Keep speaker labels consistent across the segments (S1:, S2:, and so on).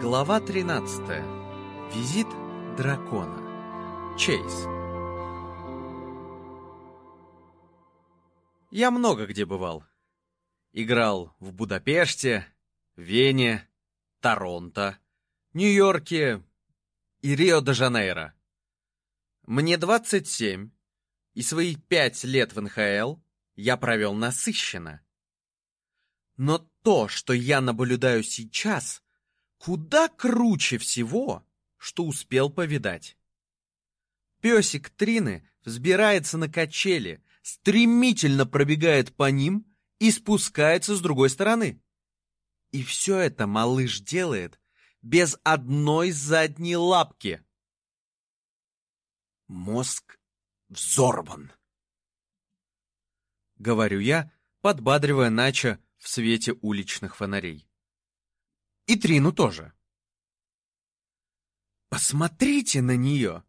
S1: Глава 13. Визит дракона. Чейз. Я много где бывал. Играл в Будапеште, Вене, Торонто, Нью-Йорке и Рио-де-Жанейро. Мне 27, и свои пять лет в НХЛ я провел насыщенно. Но то, что я наблюдаю сейчас, куда круче всего, что успел повидать. Песик Трины взбирается на качели, стремительно пробегает по ним и спускается с другой стороны. И все это малыш делает без одной задней лапки. Мозг взорван. Говорю я, подбадривая Нача в свете уличных фонарей. И Трину тоже. Посмотрите на нее!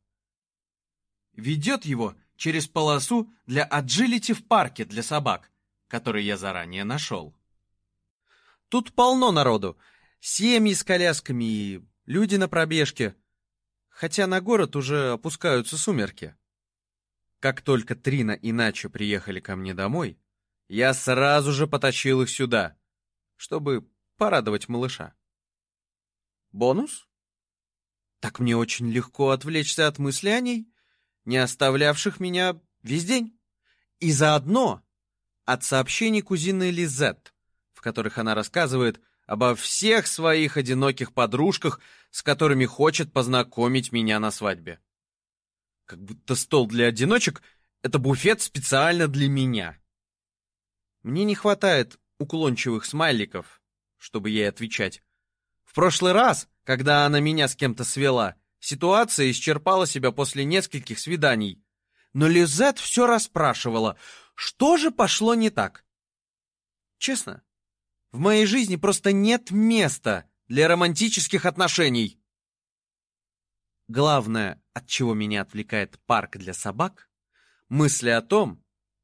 S1: Ведет его через полосу для аджилити в парке для собак, который я заранее нашел. Тут полно народу, семьи с колясками и люди на пробежке, хотя на город уже опускаются сумерки. Как только Трина и Начо приехали ко мне домой, я сразу же потащил их сюда, чтобы порадовать малыша. Бонус? Так мне очень легко отвлечься от мыслей о ней, не оставлявших меня весь день. И заодно от сообщений кузины Лизет, в которых она рассказывает обо всех своих одиноких подружках, с которыми хочет познакомить меня на свадьбе. Как будто стол для одиночек — это буфет специально для меня. Мне не хватает уклончивых смайликов, чтобы ей отвечать. В прошлый раз, когда она меня с кем-то свела, ситуация исчерпала себя после нескольких свиданий. Но Лизет все расспрашивала, что же пошло не так. Честно, в моей жизни просто нет места для романтических отношений. Главное, от чего меня отвлекает парк для собак, мысли о том,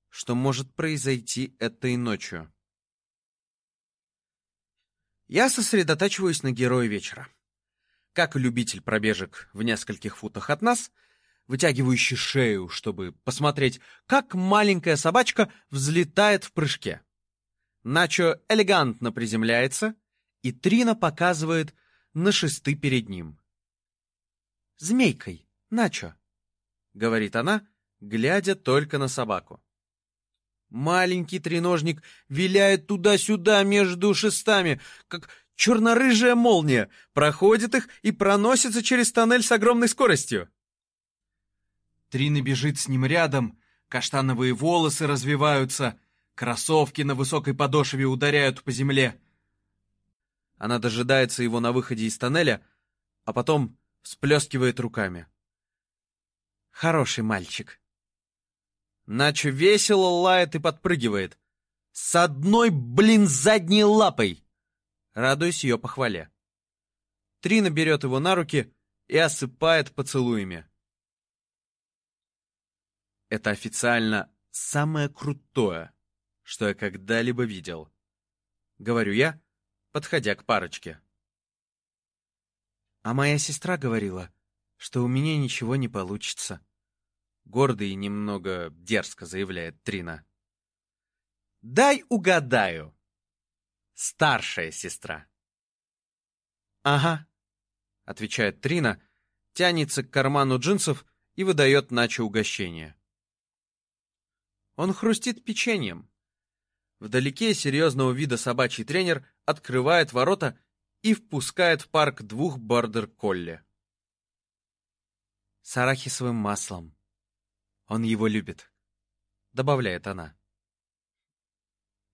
S1: что может произойти этой ночью. Я сосредотачиваюсь на герое вечера. Как любитель пробежек в нескольких футах от нас, вытягивающий шею, чтобы посмотреть, как маленькая собачка взлетает в прыжке. Начо элегантно приземляется, и Трина показывает на шесты перед ним. «Змейкой, Начо», — говорит она, глядя только на собаку. Маленький треножник виляет туда-сюда между шестами, как черно-рыжая молния, проходит их и проносится через тоннель с огромной скоростью. Трина бежит с ним рядом, каштановые волосы развиваются, кроссовки на высокой подошве ударяют по земле. Она дожидается его на выходе из тоннеля, а потом всплескивает руками. «Хороший мальчик», Начо весело лает и подпрыгивает. С одной, блин, задней лапой. Радуюсь ее похвале. Трина берет его на руки и осыпает поцелуями. Это официально самое крутое, что я когда-либо видел. Говорю я, подходя к парочке. А моя сестра говорила, что у меня ничего не получится. Гордо и немного дерзко заявляет Трина. «Дай угадаю. Старшая сестра». «Ага», — отвечает Трина, тянется к карману джинсов и выдает Начо угощение. Он хрустит печеньем. Вдалеке серьезного вида собачий тренер открывает ворота и впускает в парк двух бордер-колли. С арахисовым маслом. Он его любит», — добавляет она.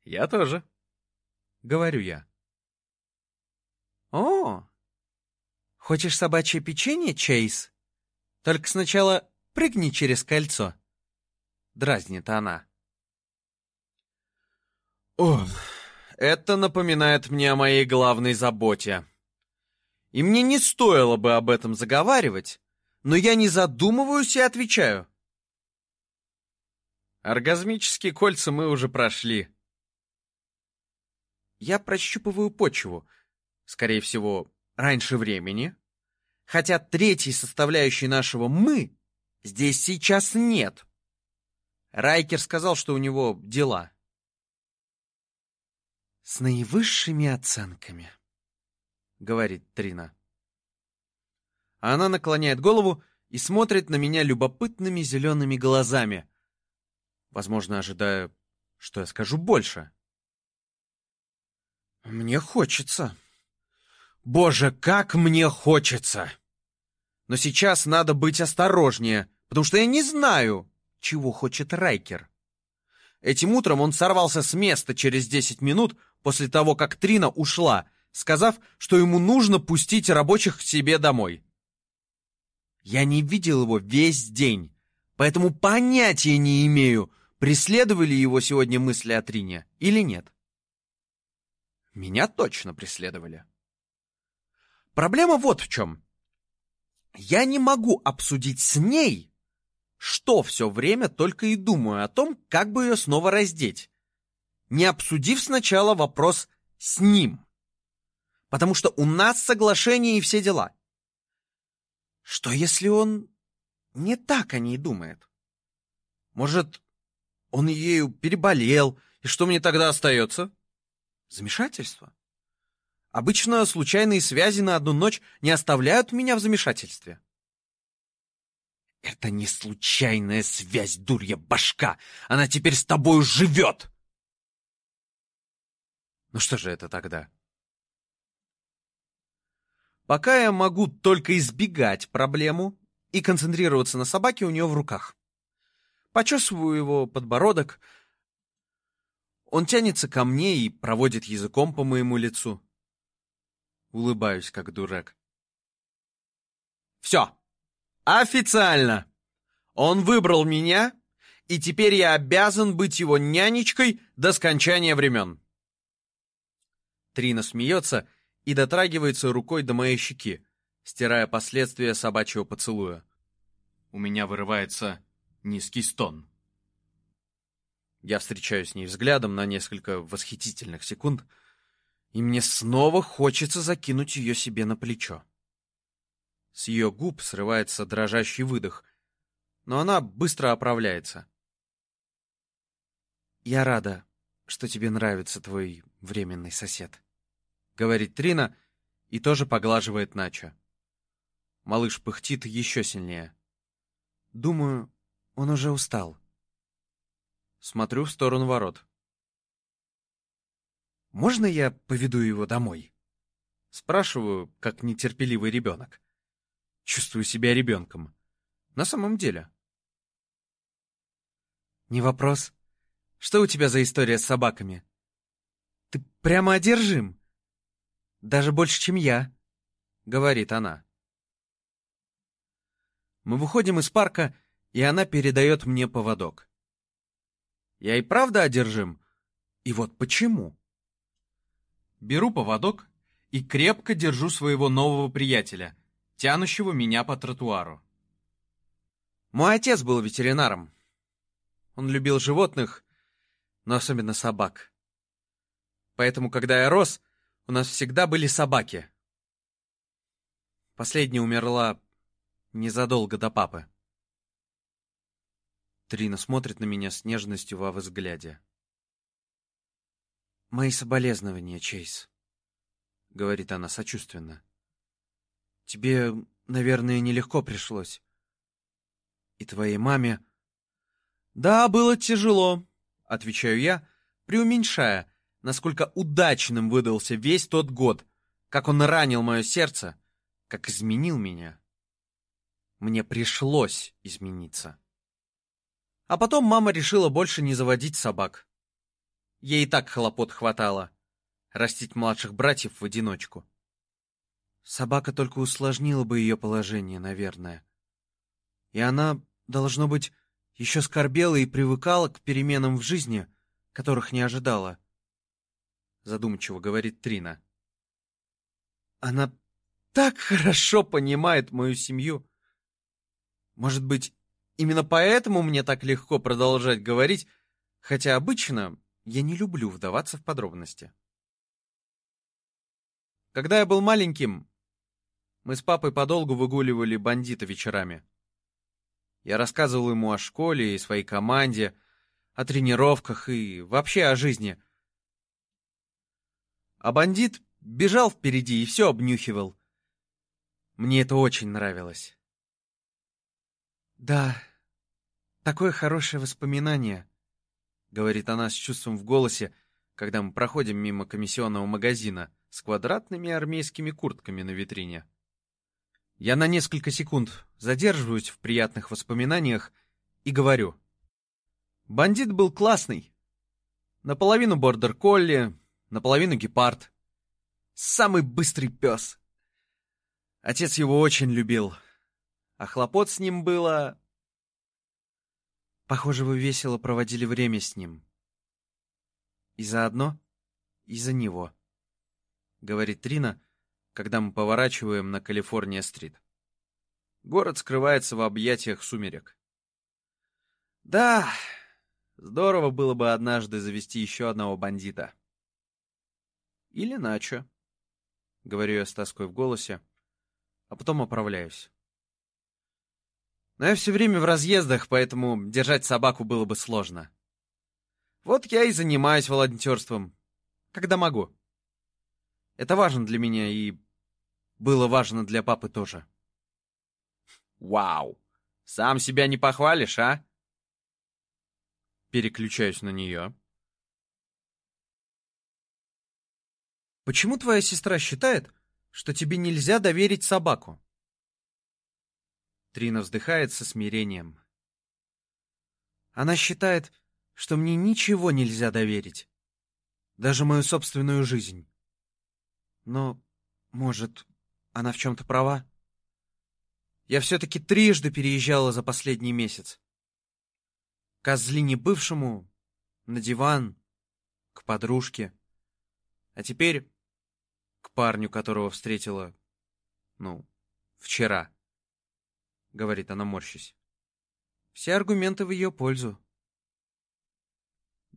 S1: «Я тоже», — говорю я. «О, хочешь собачье печенье, Чейз? Только сначала прыгни через кольцо», — дразнит она. О, это напоминает мне о моей главной заботе. И мне не стоило бы об этом заговаривать, но я не задумываюсь и отвечаю. Оргазмические кольца мы уже прошли. Я прощупываю почву. Скорее всего, раньше времени, хотя третьей составляющей нашего «мы» здесь сейчас нет. Райкер сказал, что у него дела. «С наивысшими оценками», — говорит Трина. Она наклоняет голову и смотрит на меня любопытными зелеными глазами, возможно, ожидая, что я скажу больше. Мне хочется. Боже, как мне хочется! Но сейчас надо быть осторожнее, потому что я не знаю, чего хочет Райкер. Этим утром он сорвался с места через 10 минут после того, как Трина ушла, сказав, что ему нужно пустить рабочих к себе домой. Я не видел его весь день, поэтому понятия не имею, преследовали его сегодня мысли о Трине или нет. Меня точно преследовали. Проблема вот в чем. Я не могу обсудить с ней, что все время только и думаю о том, как бы ее снова раздеть, не обсудив сначала вопрос с ним. Потому что у нас соглашение и все дела. Что если он не так о ней думает? Может, он ею переболел, и что мне тогда остается? Замешательство? Обычно случайные связи на одну ночь не оставляют меня в замешательстве. Это не случайная связь, дурья башка! Она теперь с тобою живет! Ну что же это тогда? Пока я могу только избегать проблему и концентрироваться на собаке у нее в руках. Почесываю его подбородок. Он тянется ко мне и проводит языком по моему лицу. Улыбаюсь, как дурак. Все. Официально. Он выбрал меня, и теперь я обязан быть его нянечкой до скончания времен. Трина смеется и дотрагивается рукой до моей щеки, стирая последствия собачьего поцелуя. У меня вырывается низкий стон. Я встречаюсь с ней взглядом на несколько восхитительных секунд — и мне снова хочется закинуть ее себе на плечо. С ее губ срывается дрожащий выдох, но она быстро оправляется. «Я рада, что тебе нравится твой временный сосед», — говорит Трина и тоже поглаживает Начо. Малыш пыхтит еще сильнее. «Думаю, он уже устал». Смотрю в сторону ворот. «Можно я поведу его домой?» Спрашиваю, как нетерпеливый ребенок. Чувствую себя ребенком. На самом деле. «Не вопрос. Что у тебя за история с собаками?» «Ты прямо одержим. Даже больше, чем я», — говорит она. Мы выходим из парка, и она передает мне поводок. Я и правда одержим? И вот почему? Беру поводок и крепко держу своего нового приятеля, тянущего меня по тротуару. Мой отец был ветеринаром. Он любил животных, но особенно собак. Поэтому, когда я рос, у нас всегда были собаки. Последняя умерла незадолго до папы. Трина смотрит на меня с нежностью во взгляде. «Мои соболезнования, Чейз», — говорит она сочувственно. «Тебе, наверное, нелегко пришлось. И твоей маме...» «Да, было тяжело», — отвечаю я, преуменьшая, насколько удачным выдался весь тот год, как он ранил мое сердце, как изменил меня. Мне пришлось измениться. А потом мама решила больше не заводить собак. Ей и так хлопот хватало. Растить младших братьев в одиночку. Собака только усложнила бы ее положение, наверное. И она, должно быть, еще скорбела и привыкала к переменам в жизни, которых не ожидала. Задумчиво говорит Трина. Она так хорошо понимает мою семью. Может быть, именно поэтому мне так легко продолжать говорить, хотя обычно я не люблю вдаваться в подробности. Когда я был маленьким, Мы с папой подолгу выгуливали бандита вечерами. Я рассказывал ему о школе и своей команде, о тренировках и вообще о жизни. А бандит бежал впереди и все обнюхивал. Мне это очень нравилось. «Да, такое хорошее воспоминание», — говорит она с чувством в голосе, когда мы проходим мимо комиссионного магазина с квадратными армейскими куртками на витрине. Я на несколько секунд задерживаюсь в приятных воспоминаниях и говорю. Бандит был классный. Наполовину бордер-колли, наполовину гепард. Самый быстрый пес. Отец его очень любил. А хлопот с ним было... Похоже, вы весело проводили время с ним. И заодно, и за него, — говорит Трина, когда мы поворачиваем на Калифорния-стрит. Город скрывается в объятиях сумерек. Да, здорово было бы однажды завести еще одного бандита. Или Начо, — говорю я с тоской в голосе, а потом оправляюсь. Но я все время в разъездах, поэтому держать собаку было бы сложно. Вот я и занимаюсь волонтерством, когда могу. Это важно для меня и было важно для папы тоже. Вау! Сам себя не похвалишь, а? Переключаюсь на нее. Почему твоя сестра считает, что тебе нельзя доверить собаку? Трина вздыхает со смирением. Она считает, что мне ничего нельзя доверить. Даже мою собственную жизнь. Но, может, она в чем-то права? Я все-таки трижды переезжала за последний месяц. Козлине бывшему, на диван, к подружке. А теперь к парню, которого встретила, ну, вчера. Говорит она, морщись. Все аргументы в ее пользу.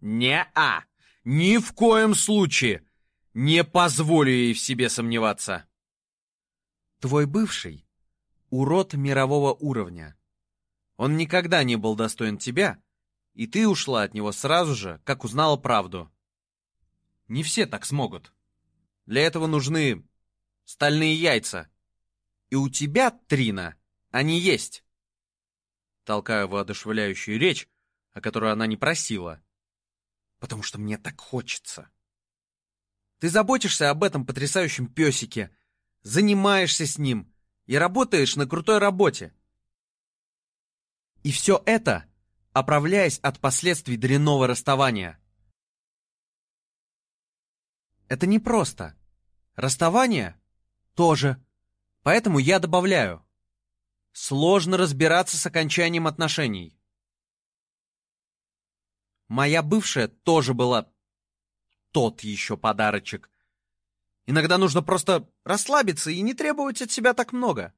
S1: «Не-а! Ни в коем случае! Не позволю ей в себе сомневаться!» Твой бывший — урод мирового уровня. Он никогда не был достоин тебя, и ты ушла от него сразу же, как узнала правду. Не все так смогут. Для этого нужны стальные яйца. И у тебя, Трина, они есть. Толкаю воодушевляющую речь, о которой она не просила. Потому что мне так хочется. Ты заботишься об этом потрясающем песике, занимаешься с ним и работаешь на крутой работе. И все это, оправляясь от последствий дрянного расставания. Это непросто. Расставание тоже. Поэтому я добавляю. Сложно разбираться с окончанием отношений. Моя бывшая тоже была тот еще подарочек. Иногда нужно просто расслабиться и не требовать от себя так много.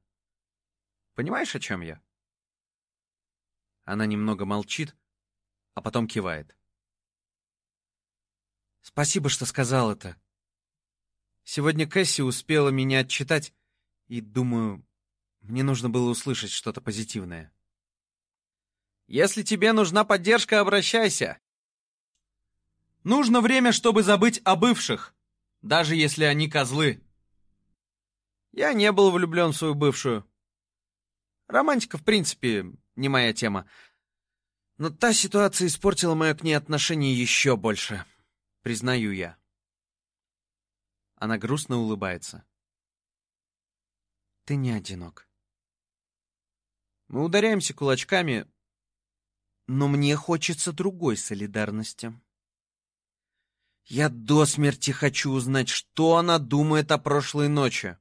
S1: Понимаешь, о чем я? Она немного молчит, а потом кивает. Спасибо, что сказал это. Сегодня Кэсси успела меня отчитать, и, думаю, мне нужно было услышать что-то позитивное. Если тебе нужна поддержка, обращайся. Нужно время, чтобы забыть о бывших даже если они козлы. Я не был влюблен в свою бывшую. Романтика, в принципе, не моя тема. Но та ситуация испортила мое к ней отношение еще больше. Признаю я. Она грустно улыбается. Ты не одинок. Мы ударяемся кулачками, но мне хочется другой солидарности. Я до смерти хочу узнать, что она думает о прошлой ночи.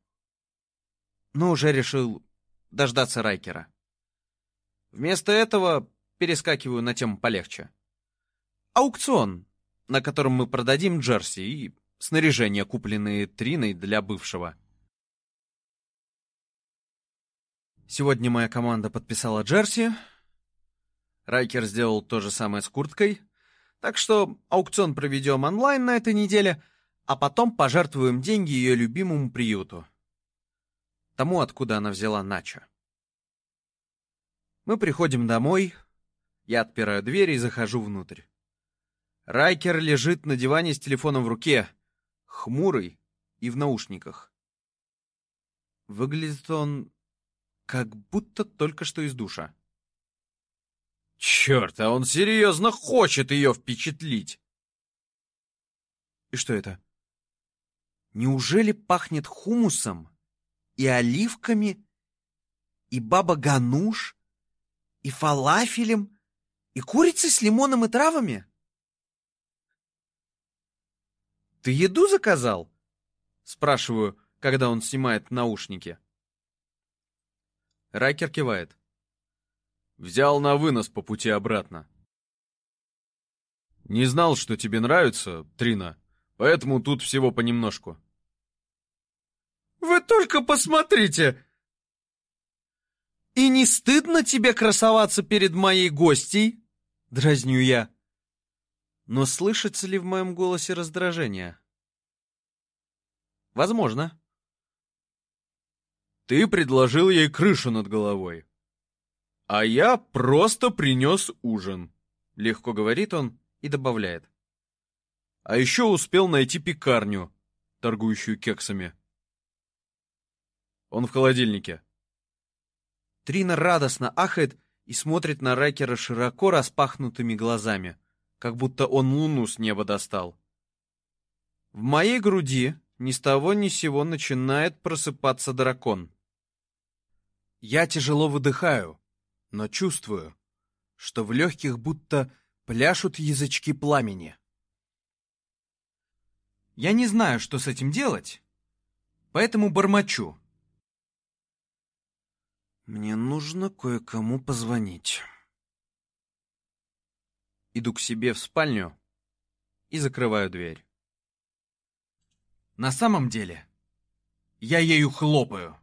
S1: Но уже решил дождаться Райкера. Вместо этого перескакиваю на тему полегче. Аукцион, на котором мы продадим джерси и снаряжение, купленные Триной для бывшего. Сегодня моя команда подписала джерси. Райкер сделал то же самое с курткой. Так что аукцион проведем онлайн на этой неделе, а потом пожертвуем деньги ее любимому приюту. тому, откуда она взяла Начо. Мы приходим домой, я отпираю дверь и захожу внутрь. Райкер лежит на диване с телефоном в руке, хмурый и в наушниках. Выглядит он как будто только что из душа. Черт, а он серьезно хочет ее впечатлить. И что это? Неужели пахнет хумусом и оливками и баба гануш и фалафелем и курицей с лимоном и травами? Ты еду заказал? Спрашиваю, когда он снимает наушники. Райкер кивает. Взял на вынос по пути обратно. Не знал, что тебе нравится, Трина, поэтому тут всего понемножку. Вы только посмотрите! И не стыдно тебе красоваться перед моей гостьей? Дразню я. Но слышится ли в моем голосе раздражение? Возможно. Ты предложил ей крышу над головой. А я просто принес ужин. Легко говорит он и добавляет. А еще успел найти пекарню, торгующую кексами. Он в холодильнике. Трина радостно ахает и смотрит на Райкера широко распахнутыми глазами, как будто он луну с неба достал. В моей груди ни с того ни сего начинает просыпаться дракон. Я тяжело выдыхаю, но чувствую, что в легких будто пляшут язычки пламени. Я не знаю, что с этим делать, поэтому бормочу. Мне нужно кое-кому позвонить. Иду к себе в спальню и закрываю дверь. На самом деле, я ею хлопаю.